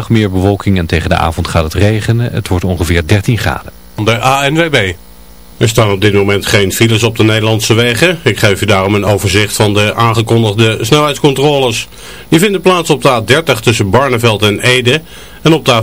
Dag meer bewolking en tegen de avond gaat het regenen. Het wordt ongeveer 13 graden. De ANWB. Er staan op dit moment geen files op de Nederlandse wegen. Ik geef u daarom een overzicht van de aangekondigde snelheidscontroles. Die vinden plaats op de A30 tussen Barneveld en Ede en op de A...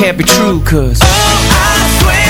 can't be true, cause. Oh, I swear.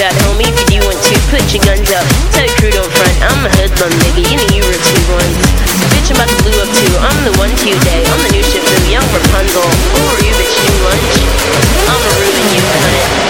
Shot, homie, if you do want to. Put your guns up. Tell your crew don't front. I'm a hoodlum, nigga. You know you were two ones. Bitch, I'm about to blue up too. I'm the one today. I'm the new ship from young Rapunzel. Who are you, bitch? New lunch? I'ma ruin you, cunt.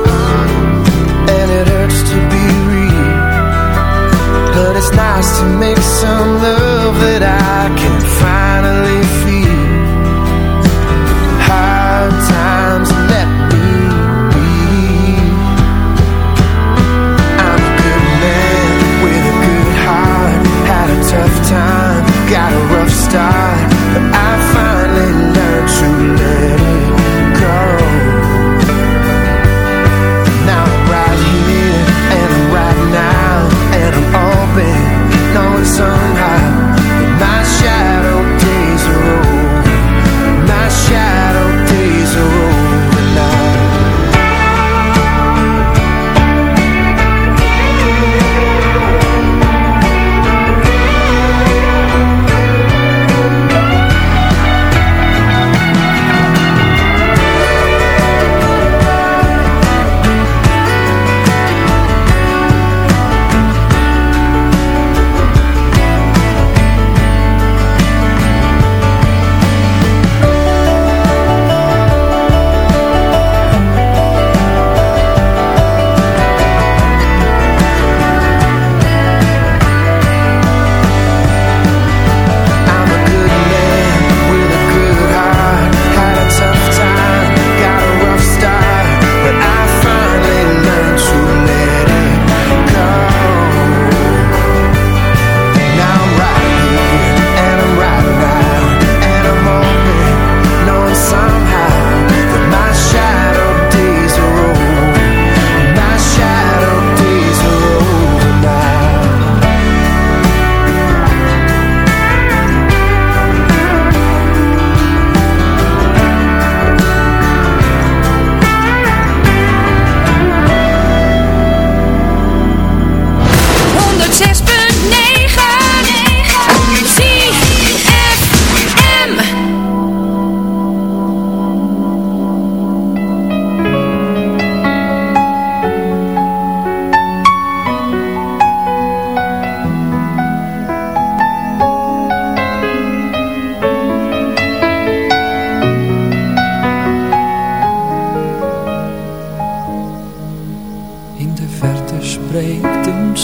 But it's nice to make some love that I can finally sun high.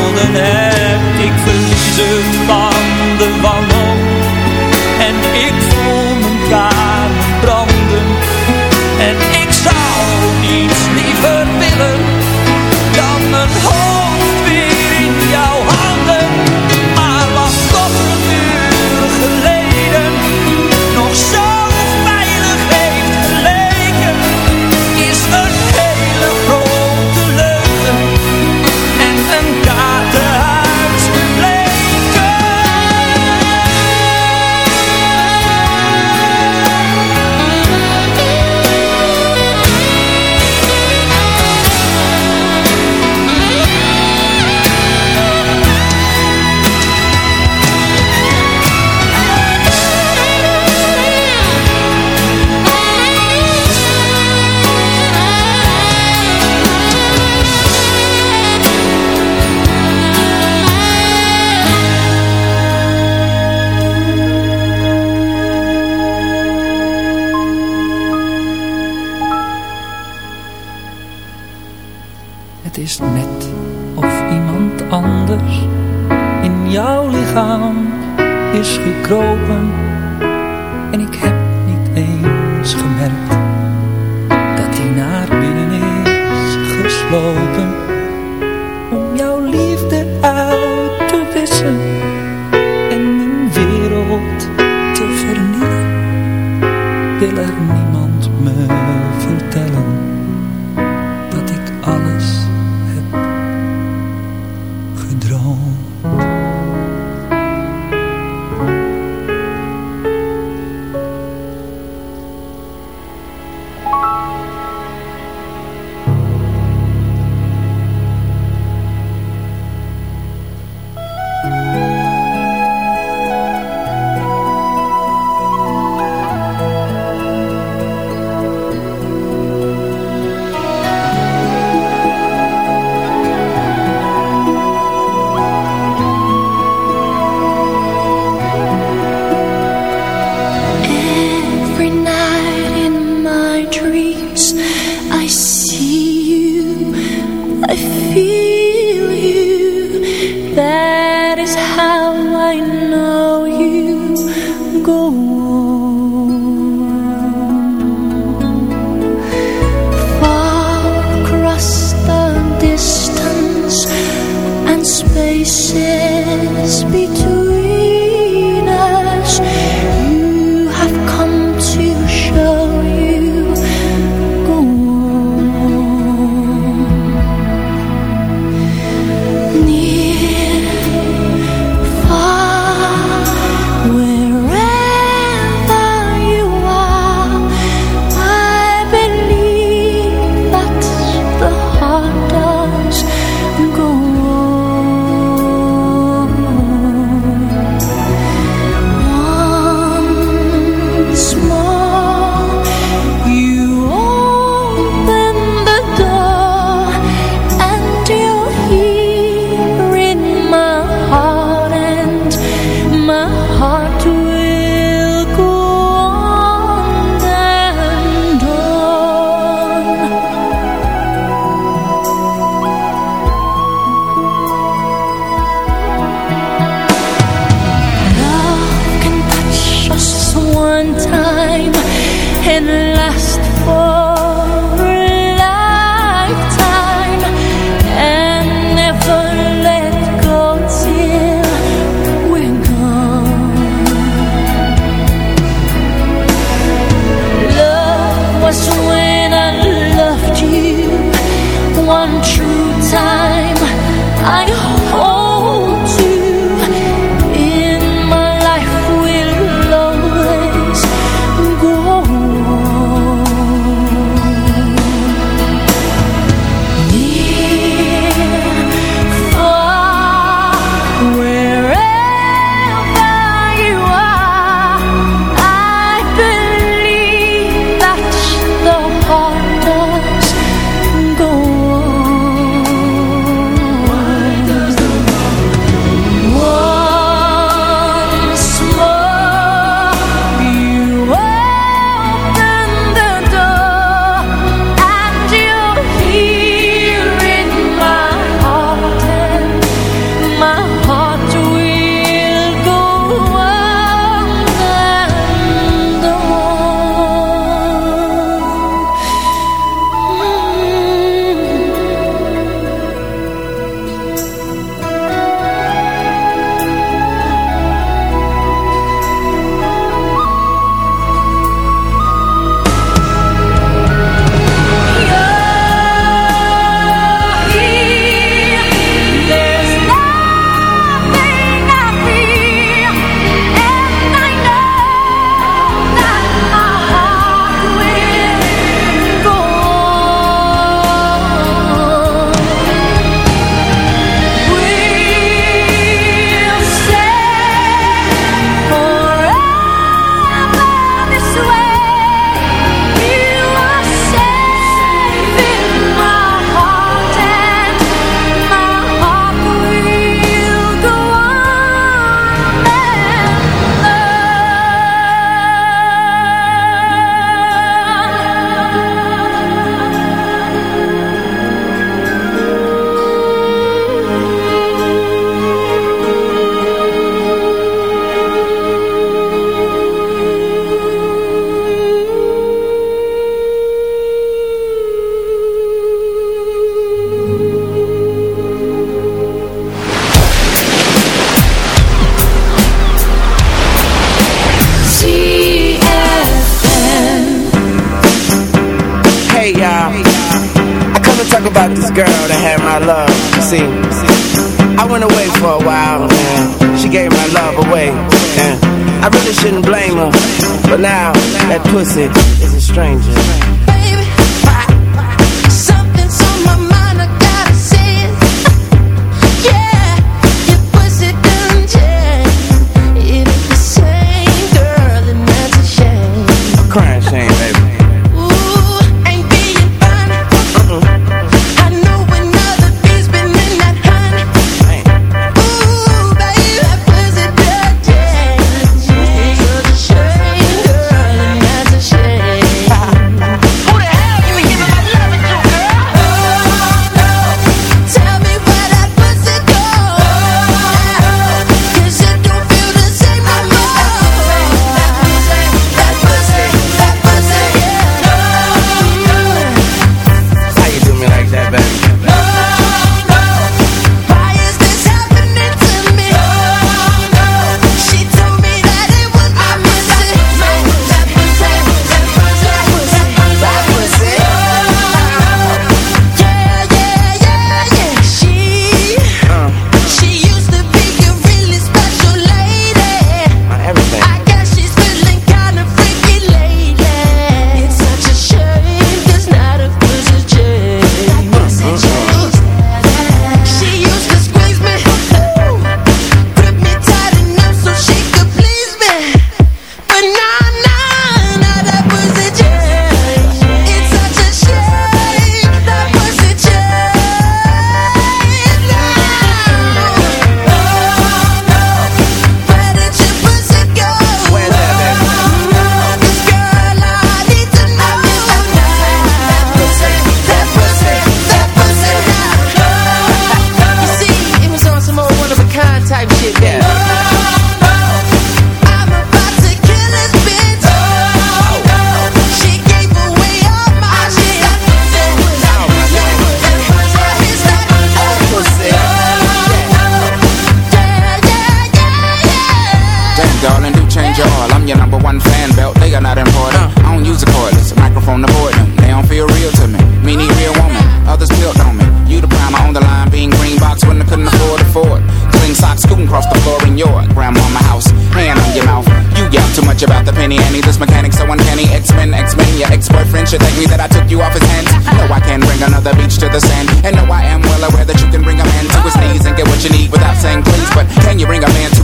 helden heb. Ik verliezen 了。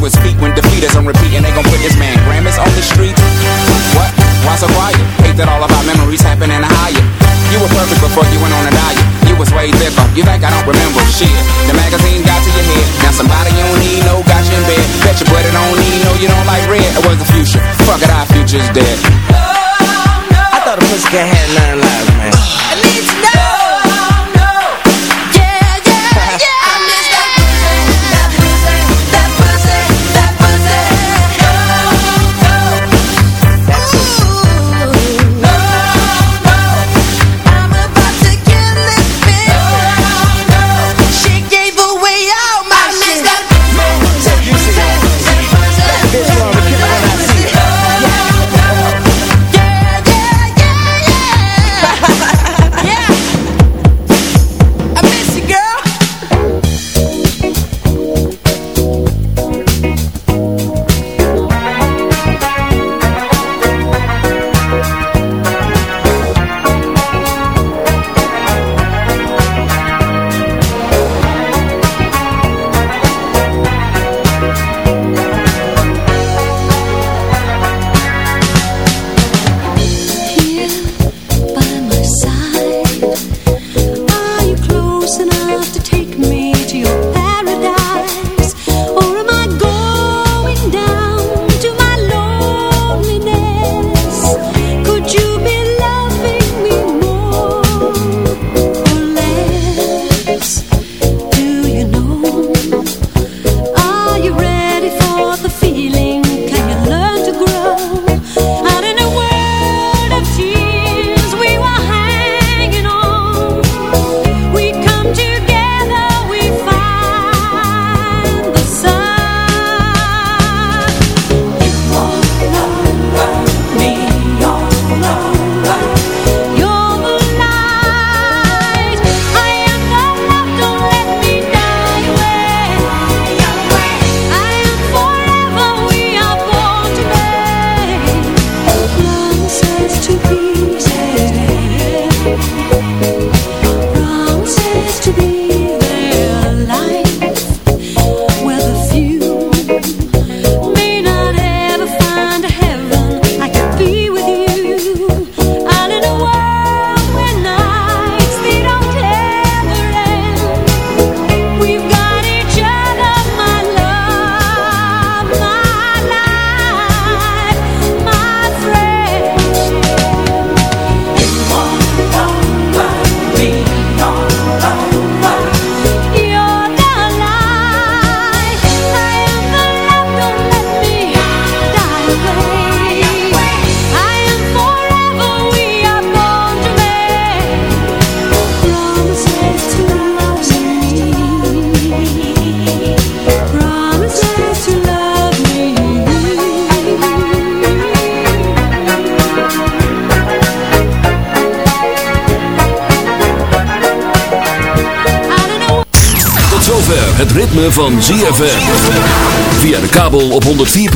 his feet when defeaters on repeat and they gon' put this man Grammys on the street. What? Why so quiet? Hate that all of our memories happen in a higher. You were perfect before you went on a diet. You was way different. You think I don't remember shit? The magazine got to your head. Now somebody you don't need no got you in bed. Bet your buddy don't need no you don't like red. It was the future. Fuck it, our future's dead. Oh, no. I thought a pussycat had nine lives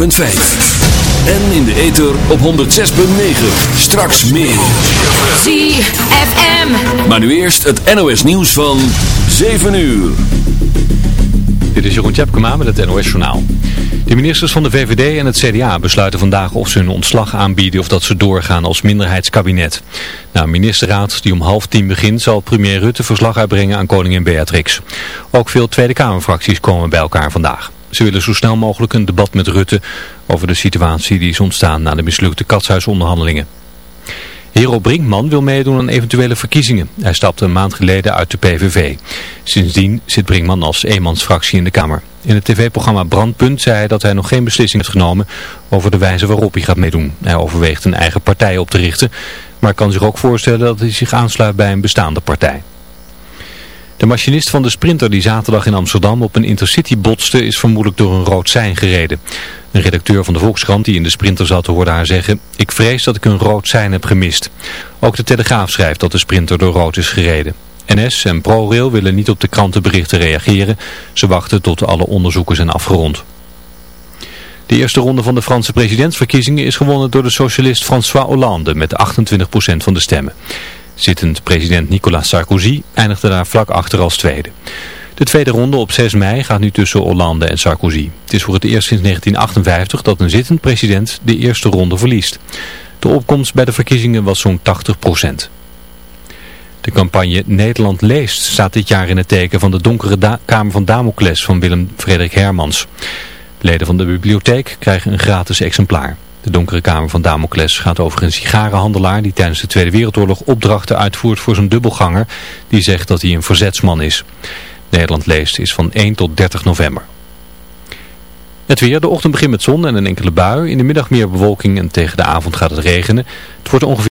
En in de ether op 106.9. Straks meer. ZFM. Maar nu eerst het NOS nieuws van 7 uur. Dit is Jeroen Tjepkema met het NOS Journaal. De ministers van de VVD en het CDA besluiten vandaag of ze hun ontslag aanbieden of dat ze doorgaan als minderheidskabinet. Na een ministerraad die om half tien begint zal premier Rutte verslag uitbrengen aan koningin Beatrix. Ook veel Tweede Kamerfracties komen bij elkaar vandaag. Ze willen zo snel mogelijk een debat met Rutte over de situatie die is ontstaan na de mislukte katshuisonderhandelingen. Hero Brinkman wil meedoen aan eventuele verkiezingen. Hij stapte een maand geleden uit de PVV. Sindsdien zit Brinkman als eenmansfractie in de Kamer. In het tv-programma Brandpunt zei hij dat hij nog geen beslissing heeft genomen over de wijze waarop hij gaat meedoen. Hij overweegt een eigen partij op te richten, maar kan zich ook voorstellen dat hij zich aansluit bij een bestaande partij. De machinist van de sprinter die zaterdag in Amsterdam op een intercity botste is vermoedelijk door een rood sein gereden. Een redacteur van de Volkskrant die in de sprinter zat hoorde haar zeggen, ik vrees dat ik een rood sein heb gemist. Ook de Telegraaf schrijft dat de sprinter door rood is gereden. NS en ProRail willen niet op de krantenberichten reageren. Ze wachten tot alle onderzoeken zijn afgerond. De eerste ronde van de Franse presidentsverkiezingen is gewonnen door de socialist François Hollande met 28% van de stemmen. Zittend president Nicolas Sarkozy eindigde daar vlak achter als tweede. De tweede ronde op 6 mei gaat nu tussen Hollande en Sarkozy. Het is voor het eerst sinds 1958 dat een zittend president de eerste ronde verliest. De opkomst bij de verkiezingen was zo'n 80% De campagne Nederland leest staat dit jaar in het teken van de donkere kamer van Damocles van Willem Frederik Hermans. Leden van de bibliotheek krijgen een gratis exemplaar. De donkere kamer van Damocles gaat over een sigarenhandelaar die tijdens de Tweede Wereldoorlog opdrachten uitvoert voor zijn dubbelganger die zegt dat hij een verzetsman is. Nederland leest is van 1 tot 30 november. Het weer, de ochtend begint met zon en een enkele bui. In de middag meer bewolking en tegen de avond gaat het regenen. Het wordt ongeveer